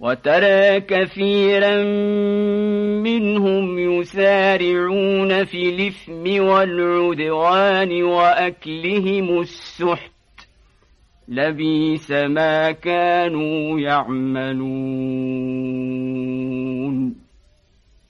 وترى كثيرا منهم يسارعون في الإثم والعدوان وأكلهم السحت. لبيس ما كانوا يعملون.